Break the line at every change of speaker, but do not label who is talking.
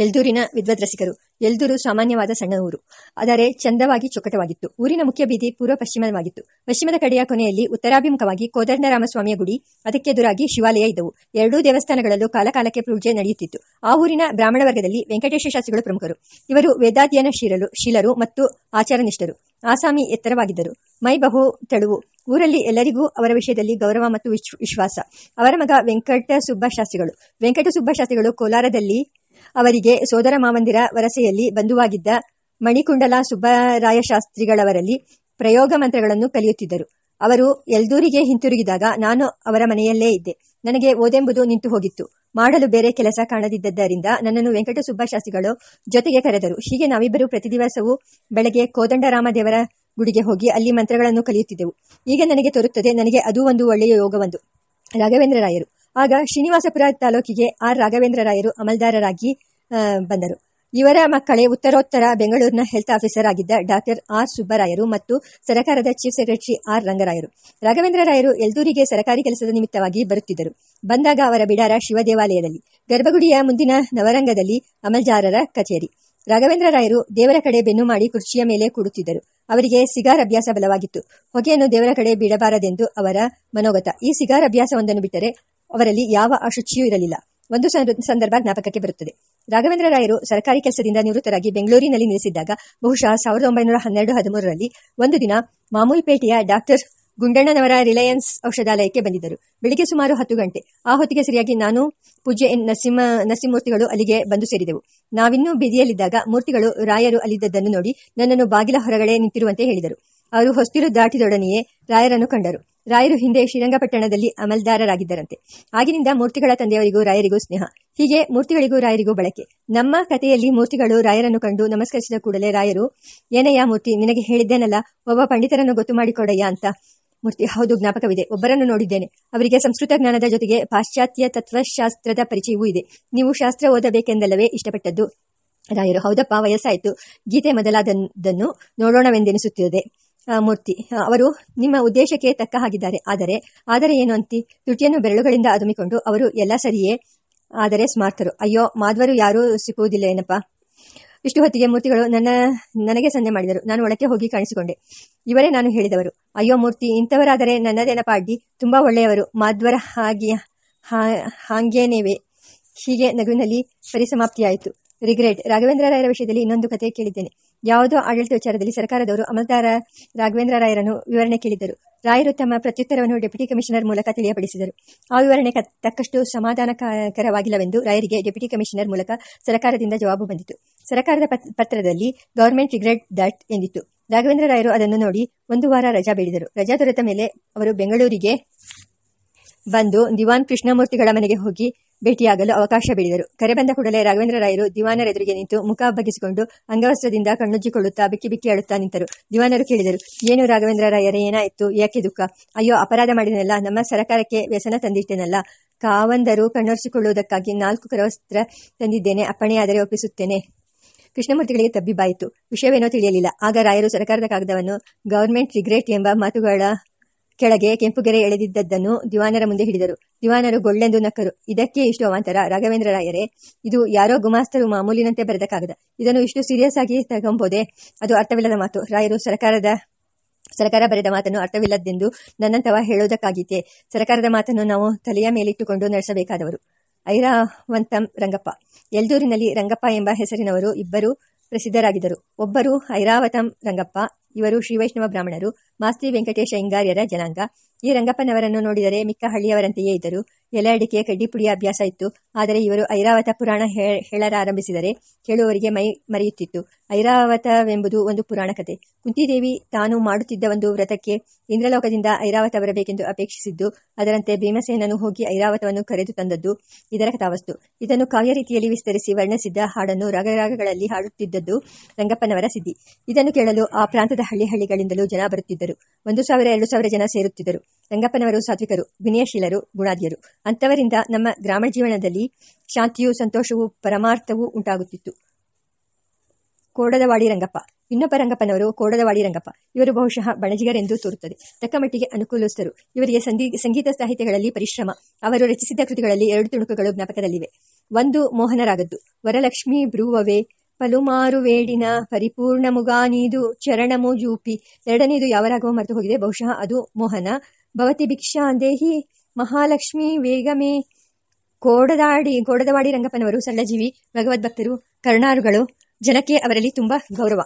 ಎಲ್ದೂರಿನ ವಿದ್ವದ್ರಸಿಕರು ಎಲ್ದೂರು ಸಾಮಾನ್ಯವಾದ ಸಣ್ಣ ಊರು. ಆದರೆ ಚಂದವಾಗಿ ಚೊಕ್ಕಟವಾಗಿತ್ತು ಊರಿನ ಮುಖ್ಯ ಬೀದಿ ಪೂರ್ವ ಪಶ್ಚಿಮವಾಗಿತ್ತು. ಪಶ್ಚಿಮದ ಕಡೆಯ ಕೊನೆಯಲ್ಲಿ ಉತ್ತರಾಭಿಮುಖವಾಗಿ ಕೋದಂಡರಾಮಸ್ವಾಮಿಯ ಗುಡಿ, ಅದಕ್ಕೆ ಎದುರಾಗಿ ಶಿವಾಲಯ ಇದ್ದವು. ಎರಡೂ ದೇವಸ್ಥಾನಗಳಲ್ಲೂ ಕಾಲಕಾಲಕ್ಕೆ ಪೂಜೆ ನಡೆಯುತ್ತಿತ್ತು. ಆ ಊರಿನ ಬ್ರಾಹ್ಮಣ ವರ್ಗದಲ್ಲಿ ವೆಂಕಟೇಶ ಶಾಸ್ತ್ರಿಗಳು ಪ್ರಮುಖರು. ಇವರು ವೇದಾಧ್ಯಯನ ಶೀಲರು ಶೀಲರು ಮತ್ತು ಆಚಾರನಿಷ್ಠರು. ಆಸಾಮಿ ಎತ್ತರವಾಗಿದ್ದರು. ಮೈ ಬಹು ತೆಳುವು. ಊರಲ್ಲಿ ಎಲ್ಲರಿಗೂ ಅವರ ವಿಷಯದಲ್ಲಿ ಗೌರವ ಮತ್ತು ವಿಶ್ವಾಸ. ಅವರ ಮಗ ವೆಂಕಟ ಸುಬ್ಬಶಾಸ್ತ್ರಿಗಳು ವೆಂಕಟ ಸುಬ್ಬಶಾಸ್ತ್ರಿಗಳು ಕೋಲಾರದಲ್ಲಿ ಅವರಿಗೆ ಸೋದರ ಮಾಮಂದಿರ ವರಸೆಯಲ್ಲಿ ಬಂಧುವಾಗಿದ್ದ ಮಣಿಕುಂಡಲ ಸುಬ್ಬರಾಯಶಾಸ್ತ್ರಿಗಳವರಲ್ಲಿ ಪ್ರಯೋಗ ಮಂತ್ರಗಳನ್ನು ಕಲಿಯುತ್ತಿದ್ದರು. ಅವರು ಎಲ್ದೂರಿಗೆ ಹಿಂತಿರುಗಿದಾಗ ನಾನು ಅವರ ಮನೆಯಲ್ಲೇ ಇದ್ದೆ. ನನಗೆ ಓದೆಂಬುದು ನಿಂತು ಹೋಗಿತ್ತು. ಮಾಡಲು ಬೇರೆ ಕೆಲಸ ಕಾಣದಿದ್ದರಿಂದ ನನ್ನನ್ನು ವೆಂಕಟ ಸುಬ್ಬಶಾಸ್ತ್ರಿಗಳು ಜೊತೆಗೆ ಕರೆದರು. ಹೀಗೆ ನಾವಿಬ್ಬರು ಪ್ರತಿ ದಿವಸವೂ ಬೆಳಗ್ಗೆ ಕೋದಂಡರಾಮದೇವರ ಗುಡಿಗೆ ಹೋಗಿ ಅಲ್ಲಿ ಮಂತ್ರಗಳನ್ನು ಕಲಿಯುತ್ತಿದ್ದೆವು. ಈಗ ನನಗೆ ತೋರುತ್ತದೆ, ನನಗೆ ಅದು ಒಂದು ಒಳ್ಳೆಯ ಯೋಗವೊಂದು. ರಾಘವೇಂದ್ರ ರಾಯರು ಆಗ ಶ್ರೀನಿವಾಸಪುರ ತಾಲೂಕಿಗೆ ಆರ್ ರಾಘವೇಂದ್ರ ರಾಯರು ಅಮಲ್ದಾರರಾಗಿ ಬಂದರು. ಇವರ ಮಕ್ಕಳೇ ಉತ್ತರೋತ್ತರ ಬೆಂಗಳೂರಿನ ಹೆಲ್ತ್ ಆಫೀಸರ್ ಆಗಿದ್ದ ಡಾಕ್ಟರ್ ಆರ್ ಸುಬ್ಬರಾಯರು ಮತ್ತು ಸರಕಾರದ ಚೀಫ್ ಸೆಕ್ರೆಟರಿ ಆರ್ ರಂಗರಾಯರು. ರಾಘವೇಂದ್ರ ರಾಯರು ಎಲ್ದೂರಿಗೆ ಸರಕಾರಿ ಕೆಲಸದ ನಿಮಿತ್ತವಾಗಿ ಬರುತ್ತಿದ್ದರು. ಬಂದಾಗ ಅವರ ಬಿಡಾರ ಶಿವ ದೇವಾಲಯದಲ್ಲಿ, ಗರ್ಭಗುಡಿಯ ಮುಂದಿನ ನವರಂಗದಲ್ಲಿ ಅಮಲ್ಜಾರರ ಕಚೇರಿ. ರಾಘವೇಂದ್ರ ರಾಯರು ದೇವರ ಕಡೆ ಬೆನ್ನು ಮಾಡಿ ಕುರ್ಚಿಯ ಮೇಲೆ ಕೂಡುತ್ತಿದ್ದರು. ಅವರಿಗೆ ಸಿಗಾರ್ ಅಭ್ಯಾಸ ಬಲವಾಗಿತ್ತು. ಹೊಗೆಯನ್ನು ದೇವರ ಕಡೆ ಬಿಡಬಾರದೆಂದು ಅವರ ಮನೋಗತ. ಈ ಸಿಗಾರ್ ಅಭ್ಯಾಸವೊಂದನ್ನು ಬಿಟ್ಟರೆ ಅವರಲ್ಲಿ ಯಾವ ಅಶುಚಿಯೂ ಇರಲಿಲ್ಲ. ಒಂದು ಸಂದರ್ಭ ಜ್ಞಾಪಕಕ್ಕೆ ಬರುತ್ತದೆ. ರಾಘವೇಂದ್ರ ರಾಯರು ಸರ್ಕಾರಿ ಕೆಲಸದಿಂದ ನಿವೃತ್ತರಾಗಿ ಬೆಂಗಳೂರಿನಲ್ಲಿ ನೆಲೆಸಿದ್ದಾಗ ಬಹುಶಃ ಸಾವಿರದ ಒಂಬೈನೂರ ಹನ್ನೆರಡು, ಹದಿಮೂರರಲ್ಲಿ ಒಂದು ದಿನ ಮಾಮೂಲ್ಪೇಟೆಯ ಡಾಕ್ಟರ್ ಗುಂಡಣ್ಣನವರ ರಿಲಯನ್ಸ್ ಔಷಧಾಲಯಕ್ಕೆ ಬಂದಿದ್ದರು. ಬೆಳಿಗ್ಗೆ ಸುಮಾರು ಹತ್ತು ಗಂಟೆ. ಆ ಹೊತ್ತಿಗೆ ಸರಿಯಾಗಿ ನಾನು, ಪೂಜ್ಯ ಎನ್ ನರಸಿಂಹ, ನರಸಿಂಹಮೂರ್ತಿಗಳು ಅಲ್ಲಿಗೆ ಬಂದು ಸೇರಿದೆವು. ನಾವಿನ್ನೂ ಬೀದಿಯಲ್ಲಿದ್ದಾಗ ಮೂರ್ತಿಗಳು ರಾಯರು ಅಲ್ಲಿದ್ದದ್ದನ್ನು ನೋಡಿ ನನ್ನನ್ನು ಬಾಗಿಲ ಹೊರಗಡೆ ನಿಂತಿರುವಂತೆ ಹೇಳಿದರು. ಅವರು ಹೊಸ್ತಿರು ದಾಟಿದೊಡನೆಯೇ ರಾಯರನ್ನು ಕಂಡರು. ರಾಯರು ಹಿಂದೆ ಶ್ರೀರಂಗಪಟ್ಟಣದಲ್ಲಿ ಅಮಲ್ದಾರರಾಗಿದ್ದರಂತೆ. ಆಗಿನಿಂದ ಮೂರ್ತಿಗಳ ತಂದೆಯವರಿಗೂ ರಾಯರಿಗೂ ಸ್ನೇಹ. ಹೀಗೆ ಮೂರ್ತಿಗಳಿಗೂ ರಾಯರಿಗೂ ಬಳಕೆ. ನಮ್ಮ ಕಥೆಯಲ್ಲಿ ಮೂರ್ತಿಗಳು ರಾಯರನ್ನು ಕಂಡು ನಮಸ್ಕರಿಸಿದ ಕೂಡಲೇ ರಾಯರು ಏನಯ್ಯ ಮೂರ್ತಿ, ನಿನಗೆ ಹೇಳಿದ್ದೇನಲ್ಲ? ಒಬ್ಬ ಪಂಡಿತರನ್ನು ಗೊತ್ತು ಮಾಡಿಕೊಡಯ್ಯ ಅಂತ. ಮೂರ್ತಿ, ಹೌದು, ಜ್ಞಾಪಕವಿದೆ. ಒಬ್ಬರನ್ನು ನೋಡಿದ್ದೇನೆ. ಅವರಿಗೆ ಸಂಸ್ಕೃತ ಜ್ಞಾನದ ಜೊತೆಗೆ ಪಾಶ್ಚಾತ್ಯ ತತ್ವಶಾಸ್ತ್ರದ ಪರಿಚಯವೂ ಇದೆ. ನೀವು ಶಾಸ್ತ್ರ ಓದಬೇಕೆಂದಲ್ಲವೇ ಇಷ್ಟಪಟ್ಟದ್ದು? ರಾಯರು, ಹೌದಪ್ಪ, ವಯಸ್ಸಾಯಿತು. ಗೀತೆ ಮೊದಲಾದನ್ನು ನೋಡೋಣವೆಂದೆನಿಸುತ್ತಿದೆ. ಮೂರ್ತಿ. ಅವರು ನಿಮ್ಮ ಉದ್ದೇಶಕ್ಕೆ ತಕ್ಕ ಹಾಗಿದ್ದಾರೆ. ಆದರೆ ಆದರೆ ಏನು ಅಂತಿ? ತುಟಿಯನ್ನು ಬೆರಳುಗಳಿಂದ ಅದುಮಿಕೊಂಡು ಅವರು ಎಲ್ಲ ಸರಿಯೇ? ಆದರೆ ಸ್ಮಾರ್ಥರು. ಅಯ್ಯೋ, ಮಾಧ್ವರು ಯಾರೂ ಸಿಕ್ಕುವುದಿಲ್ಲ ಏನಪ್ಪ? ಇಷ್ಟು ಹೊತ್ತಿಗೆ ಮೂರ್ತಿಗಳು ನನ್ನ, ನನಗೆ ಸಂದೆ ಮಾಡಿದರು. ನಾನು ಒಳಕ್ಕೆ ಹೋಗಿ ಕಾಣಿಸಿಕೊಂಡೆ. ಇವರೇ ನಾನು ಹೇಳಿದವರು. ಅಯ್ಯೋ, ಮೂರ್ತಿ, ಇಂಥವರಾದರೆ ನನ್ನದೇನಪ್ಪ ಅಡ್ಡಿ? ತುಂಬಾ ಒಳ್ಳೆಯವರು. ಮಾಧ್ವರ ಹಾಗೆ ಹಾಗೇನೇವೆ? ಹೀಗೆ ನಗುವಿನಲ್ಲಿ ಪರಿಸಮಾಪ್ತಿಯಾಯಿತು. ರಿಗ್ರೆಟ್. ರಾಘವೇಂದ್ರ ರಾಯರ ವಿಷಯದಲ್ಲಿ ಇನ್ನೊಂದು ಕಥೆ ಕೇಳಿದ್ದೇನೆ. ಯಾವುದೋ ಆಡಳಿತ ವಿಚಾರದಲ್ಲಿ ಸರ್ಕಾರದವರು ಅಮಲ್ದಾರ ರಾಘವೇಂದ್ರ ರಾಯರನ್ನು ವಿವರಣೆ ಕೇಳಿದ್ದರು. ರಾಯರು ತಮ್ಮ ಪ್ರತ್ಯುತ್ತರವನ್ನು ಡೆಪ್ಯೂಟಿ ಕಮಿಷನರ್ ಮೂಲಕ ತಿಳಿಯಪಡಿಸಿದರು. ಆ ವಿವರಣೆ ತಕ್ಕಷ್ಟು ಸಮಾಧಾನಕರವಾಗಿಲ್ಲವೆಂದು ರಾಯರಿಗೆ ಡೆಪ್ಯೂಟಿ ಕಮಿಷನರ್ ಮೂಲಕ ಸರ್ಕಾರದಿಂದ ಜವಾಬು ಬಂದಿತು. ಸರ್ಕಾರದ ಪತ್ರದಲ್ಲಿ ಗವರ್ಮೆಂಟ್ ರಿಗ್ರೆಟ್ ದಟ್ ಎಂದಿತ್ತು. ರಾಘವೇಂದ್ರ ರಾಯರು ಅದನ್ನು ನೋಡಿ ಒಂದು ವಾರ ರಜಾ ಬೇಡಿದರು. ರಜಾ ದೊರೆತ ಮೇಲೆ ಅವರು ಬೆಂಗಳೂರಿಗೆ ಬಂದು ದಿವಾನ್ ಕೃಷ್ಣಮೂರ್ತಿಗಳ ಮನೆಗೆ ಹೋಗಿ ಭೇಟಿಯಾಗಲು ಅವಕಾಶ ಬೇಡಿದರು. ಕರೆ ಬಂದ ಕೂಡಲೇ ರಾಘವೇಂದ್ರ ರಾಯರು ದಿವಾನರೆದುರಿಗೆ ನಿಂತು ಮುಖ ಬಗ್ಗಿಸಿಕೊಂಡು ಅಂಗವಸ್ತ್ರದಿಂದ ಕಣ್ಣುಜ್ಜಿಕೊಳ್ಳುತ್ತಾ ಬಿಕ್ಕಿ ಬಿಕ್ಕಿ ಅಳುತ್ತಾ ನಿಂತರು. ದಿವಾನರು ಕೇಳಿದರು, ಏನು ರಾಘವೇಂದ್ರ ರಾಯರೇ, ಏನಾಯಿತು? ಯಾಕೆ ದುಃಖ? ಅಯ್ಯೋ, ಅಪರಾಧ ಮಾಡಿದನಲ್ಲ? ನಮ್ಮ ಸರಕಾರಕ್ಕೆ ವ್ಯಸನ ತಂದಿಟ್ಟೆನಲ್ಲ ಕಾವಂದರು ಕಣ್ಣೊರೆಸಿಕೊಳ್ಳುವುದಕ್ಕಾಗಿ ನಾಲ್ಕು ಕರವಸ್ತ್ರ ತಂದಿದ್ದೇನೆ ಅಪ್ಪಣೆಯಾದರೆ ಒಪ್ಪಿಸುತ್ತೇನೆ. ಕೃಷ್ಣಮೂರ್ತಿಗಳಿಗೆ ತಬ್ಬಿಬಾಯಿತು ವಿಷಯವೇನೋ ತಿಳಿಯಲಿಲ್ಲ. ಆಗ ರಾಯರು ಸರ್ಕಾರದ ಕಾಗದವನ್ನು ಗವರ್ಮೆಂಟ್ ರಿಗ್ರೆಟ್ ಎಂಬ ಮಾತುಗಳ ಕೆಳಗೆ ಕೆಂಪುಗೆರೆ ಎಳೆದಿದ್ದದ್ದನ್ನು ದಿವಾನರ ಮುಂದೆ ಹಿಡಿದರು. ದಿವಾನರು ಗೊಳ್ಳೆಂದು ನಕ್ಕರು. ಇದಕ್ಕೆ ಇಷ್ಟು ಅವಾಂತರ. ರಾಘವೇಂದ್ರ ರಾಯರೇ, ಇದು ಯಾರೋ ಗುಮಾಸ್ತರು ಮಾಮೂಲಿನಂತೆ ಬರೆದ ಕಾಗದ ಇದನ್ನು ಇಷ್ಟು ಸೀರಿಯಸ್ ಆಗಿ ತಗೊಂಬೋದೆ? ಅದು ಅರ್ಥವಿಲ್ಲದ ಮಾತು. ರಾಯರು, ಸರ್ಕಾರದ, ಸರ್ಕಾರ ಬರೆದ ಮಾತನ್ನು ಅರ್ಥವಿಲ್ಲದ್ದೆಂದು ನನ್ನಂತವ ಹೇಳುವುದಕ್ಕಾಗಿತ್ತೆ ಸರ್ಕಾರದ ಮಾತನ್ನು ನಾವು ತಲೆಯ ಮೇಲಿಟ್ಟುಕೊಂಡು ನಡೆಸಬೇಕಾದವರು. ಐರಾವಂತಂ ರಂಗಪ್ಪ. ಎಲ್ದೂರಿನಲ್ಲಿ ರಂಗಪ್ಪ ಎಂಬ ಹೆಸರಿನವರು ಇಬ್ಬರು ಪ್ರಸಿದ್ಧರಾಗಿದ್ದರು. ಒಬ್ಬರು ಐರಾವತಂ ರಂಗಪ್ಪ ಇವರು ಶ್ರೀ ವೈಷ್ಣವ ಬ್ರಾಹ್ಮಣರು, ಮಾಸ್ತಿ ವೆಂಕಟೇಶ ಇಂಗಾರ್ಯರ ಜನಾಂಗ. ಈ ರಂಗಪ್ಪನವರನ್ನು ನೋಡಿದರೆ ಮಿಕ್ಕ ಹಳ್ಳಿಯವರಂತೆಯೇ ಇದ್ದರು. ಎಲೆ ಅಡಿಕೆ ಕಡ್ಡಿಪುಡಿಯ ಅಭ್ಯಾಸ ಇತ್ತು. ಆದರೆ ಇವರು ಐರಾವತ ಪುರಾಣ ಹೇಳಲಾರಂಭಿಸಿದರೆ ಕೇಳುವವರಿಗೆ ಮೈ ಮರೆಯುತ್ತಿತ್ತು. ಐರಾವತವೆಂಬುದು ಒಂದು ಪುರಾಣ ಕತೆ. ಕುಂತಿದೇವಿ ತಾನು ಮಾಡುತ್ತಿದ್ದ ಒಂದು ವ್ರತಕ್ಕೆ ಇಂದ್ರಲೋಕದಿಂದ ಐರಾವತ ಬರಬೇಕೆಂದು ಅಪೇಕ್ಷಿಸಿದ್ದು, ಅದರಂತೆ ಭೀಮಸೇನನು ಹೋಗಿ ಐರಾವತವನ್ನು ಕರೆದು ತಂದದ್ದು ಇದರ ಕಥಾವಸ್ತು. ಇದನ್ನು ಕಾವ್ಯ ರೀತಿಯಲ್ಲಿ ವಿಸ್ತರಿಸಿ ವರ್ಣಿಸಿದ್ದ ಹಾಡನ್ನು ರಾಗರಾಗಗಳಲ್ಲಿ ಹಾಡುತ್ತಿದ್ದದ್ದು ರಂಗಪ್ಪನವರ ಸಿದ್ಧಿ. ಇದನ್ನು ಕೇಳಲು ಆ ಪ್ರಾಂತದ ಹಳ್ಳಿ ಹಳ್ಳಿಗಳಿಂದಲೂ ಜನ ಬರುತ್ತಿದ್ದರು. ಒಂದು ಸಾವಿರ, ಎರಡು ಸಾವಿರ ಜನ ಸೇರುತ್ತಿದ್ದರು. ರಂಗಪ್ಪನವರು, ಸಾತ್ವಿಕರು, ವಿನಯಶೀಲರು ಗುಣಾದ್ಯರು ಅಂಥವರಿಂದ ನಮ್ಮ ಗ್ರಾಮ ಜೀವನದಲ್ಲಿ ಶಾಂತಿಯೂ ಸಂತೋಷವೂ ಪರಮಾರ್ಥವೂ ಉಂಟಾಗುತ್ತಿತ್ತು. ಕೋಡದವಾಡಿ ರಂಗಪ್ಪ. ಇನ್ನೊಬ್ಬ ರಂಗಪ್ಪನವರು ಕೋಡದವಾಡಿ ರಂಗಪ್ಪ. ಇವರು ಬಹುಶಃ ಬಣಜಿಗರೆಂದು ತೋರುತ್ತದೆ. ತಕ್ಕಮಟ್ಟಿಗೆ ಅನುಕೂಲಸ್ಥರು. ಇವರಿಗೆ ಸಂಗೀತ ಸಾಹಿತ್ಯಗಳಲ್ಲಿ ಪರಿಶ್ರಮ. ಅವರು ರಚಿಸಿದ ಕೃತಿಗಳಲ್ಲಿ ಎರಡು ತುಣುಕುಗಳು ಜ್ಞಾಪಕದಲ್ಲಿವೆ. ಒಂದು ಮೋಹನರಾಗದ್ದು. ವರಲಕ್ಷ್ಮಿ ಬ್ರೂವವೇ ಪಲುಮಾರು ವೇಡಿನ ಪರಿಪೂರ್ಣ ಮುಗಾನೀದು ಚರಣಮು ಜೂಪಿ. ಎರಡನೇದು ಯಾವರಾಗುವ ಮರೆತು ಹೋಗಿದೆ. ಬಹುಶಃ ಅದು ಮೋಹನ. ಭವತಿ ಭಿಕ್ಷಾ ದೇಹಿ ಮಹಾಲಕ್ಷ್ಮಿ ವೇಗಮೇ. ಕೋಡದಾಡಿ, ಕೋಡದವಾಡಿ ರಂಗಪ್ಪನವರು ಸರಳಜೀವಿ ಭಗವದ್ಭಕ್ತರು, ಕರುಣಾರುಗಳು. ಜನಕ್ಕೆ ಅವರಲ್ಲಿ ತುಂಬ ಗೌರವ.